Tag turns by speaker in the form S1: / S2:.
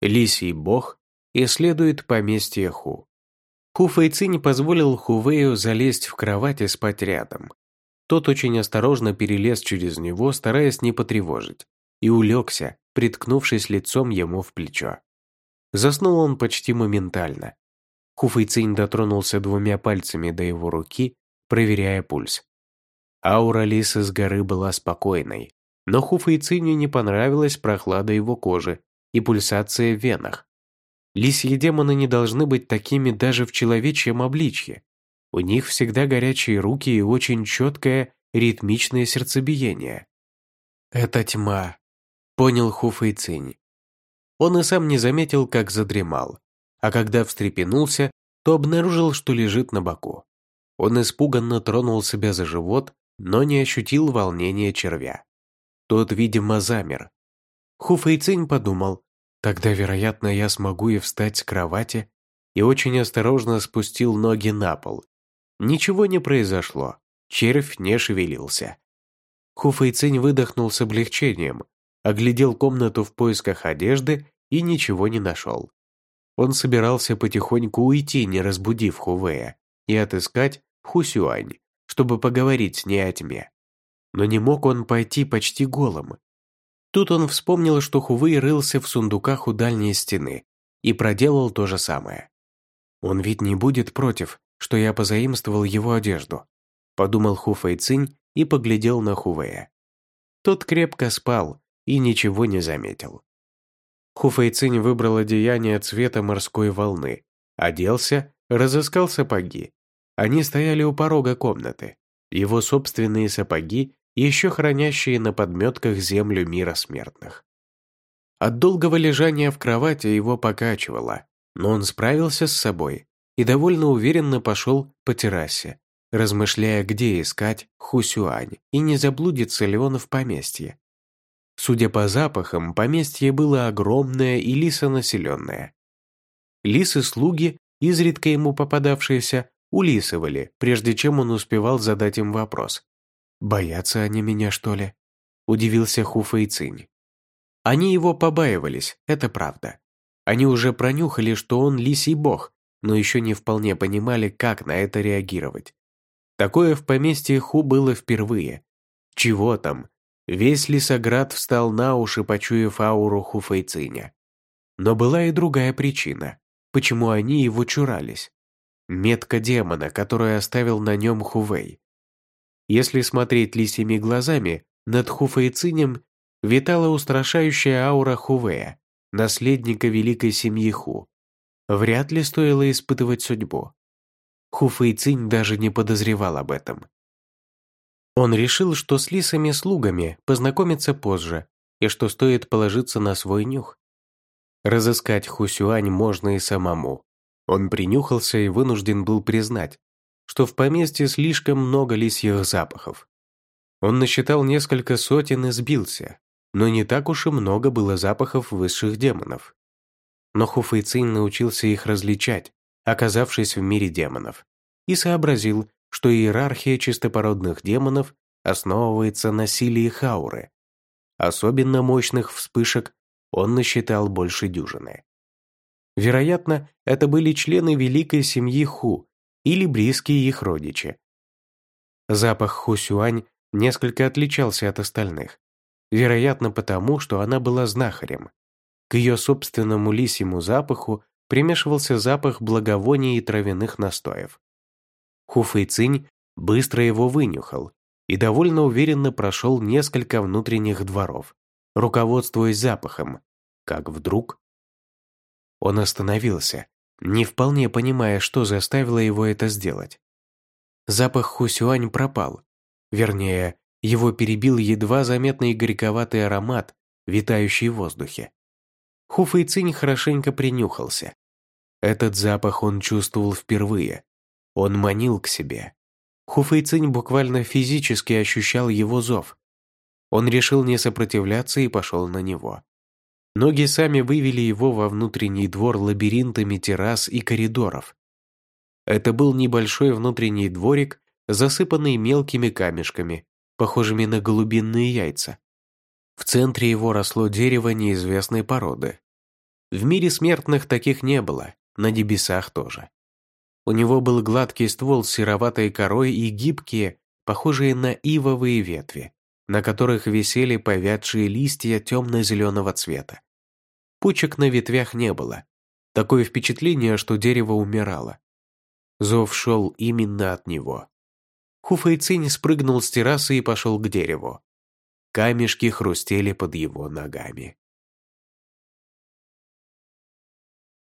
S1: Лисий бог исследует поместье Ху. Ху Фэйци не позволил Хувею залезть в кровать и спать рядом. Тот очень осторожно перелез через него, стараясь не потревожить, и улегся, приткнувшись лицом ему в плечо. Заснул он почти моментально. Хуфэйцинь дотронулся двумя пальцами до его руки, проверяя пульс. Аура лисы с горы была спокойной, но Хуфэйциню не понравилась прохлада его кожи и пульсация в венах. Лисьи демоны не должны быть такими даже в человечьем обличье. У них всегда горячие руки и очень четкое, ритмичное сердцебиение. «Это тьма», — понял Хуфэйцинь. Он и сам не заметил, как задремал, а когда встрепенулся, то обнаружил, что лежит на боку. Он испуганно тронул себя за живот, но не ощутил волнения червя. Тот, видимо, замер. Хуфэйцинь подумал, тогда, вероятно, я смогу и встать с кровати, и очень осторожно спустил ноги на пол. Ничего не произошло, червь не шевелился. Хуфэйцинь выдохнул с облегчением, оглядел комнату в поисках одежды и ничего не нашел. Он собирался потихоньку уйти, не разбудив Хувея, и отыскать Хусюань, чтобы поговорить с ней о тьме но не мог он пойти почти голым. Тут он вспомнил, что Хувей рылся в сундуках у дальней стены и проделал то же самое. «Он ведь не будет против, что я позаимствовал его одежду», подумал Ху Фэйцинь и поглядел на Хувея. Тот крепко спал и ничего не заметил. Ху Фэйцинь выбрал одеяние цвета морской волны, оделся, разыскал сапоги. Они стояли у порога комнаты. Его собственные сапоги еще хранящие на подметках землю мира смертных. От долгого лежания в кровати его покачивало, но он справился с собой и довольно уверенно пошел по террасе, размышляя, где искать Хусюань и не заблудится ли он в поместье. Судя по запахам, поместье было огромное и лисонаселенное. Лисы-слуги, изредка ему попадавшиеся, улисывали, прежде чем он успевал задать им вопрос. «Боятся они меня, что ли?» – удивился Хуфа и Цинь. Они его побаивались, это правда. Они уже пронюхали, что он лисий бог, но еще не вполне понимали, как на это реагировать. Такое в поместье Ху было впервые. Чего там? Весь Лисоград встал на уши, почуяв ауру Хуфэйциня. Но была и другая причина, почему они его чурались. Метка демона, которую оставил на нем Хувей. Если смотреть лисьими глазами, над Хуфэйцинем витала устрашающая аура Хувея, наследника великой семьи Ху. Вряд ли стоило испытывать судьбу. Хуфэйцинь даже не подозревал об этом. Он решил, что с лисами-слугами познакомиться позже, и что стоит положиться на свой нюх. Разыскать Хусюань можно и самому. Он принюхался и вынужден был признать, что в поместье слишком много лисьих запахов. Он насчитал несколько сотен и сбился, но не так уж и много было запахов высших демонов. Но Хуфэйцин научился их различать, оказавшись в мире демонов, и сообразил, что иерархия чистопородных демонов основывается на силе их ауры. Особенно мощных вспышек он насчитал больше дюжины. Вероятно, это были члены великой семьи Ху, или близкие их родичи. Запах Хусюань несколько отличался от остальных, вероятно потому, что она была знахарем. К ее собственному лисьему запаху примешивался запах благовоний и травяных настоев. Хуфэйцинь быстро его вынюхал и довольно уверенно прошел несколько внутренних дворов, руководствуясь запахом, как вдруг он остановился не вполне понимая, что заставило его это сделать. Запах Хусюань пропал. Вернее, его перебил едва заметный горьковатый аромат, витающий в воздухе. Ху Фэйцинь хорошенько принюхался. Этот запах он чувствовал впервые. Он манил к себе. Ху Фэйцинь буквально физически ощущал его зов. Он решил не сопротивляться и пошел на него. Ноги сами вывели его во внутренний двор лабиринтами террас и коридоров. Это был небольшой внутренний дворик, засыпанный мелкими камешками, похожими на голубинные яйца. В центре его росло дерево неизвестной породы. В мире смертных таких не было, на небесах тоже. У него был гладкий ствол с сероватой корой и гибкие, похожие на ивовые ветви, на которых висели повядшие листья темно-зеленого цвета. Пучек на ветвях не было. Такое впечатление, что дерево умирало. Зов шел именно от него. Хуфэйцинь спрыгнул с террасы и пошел к дереву. Камешки хрустели под его ногами.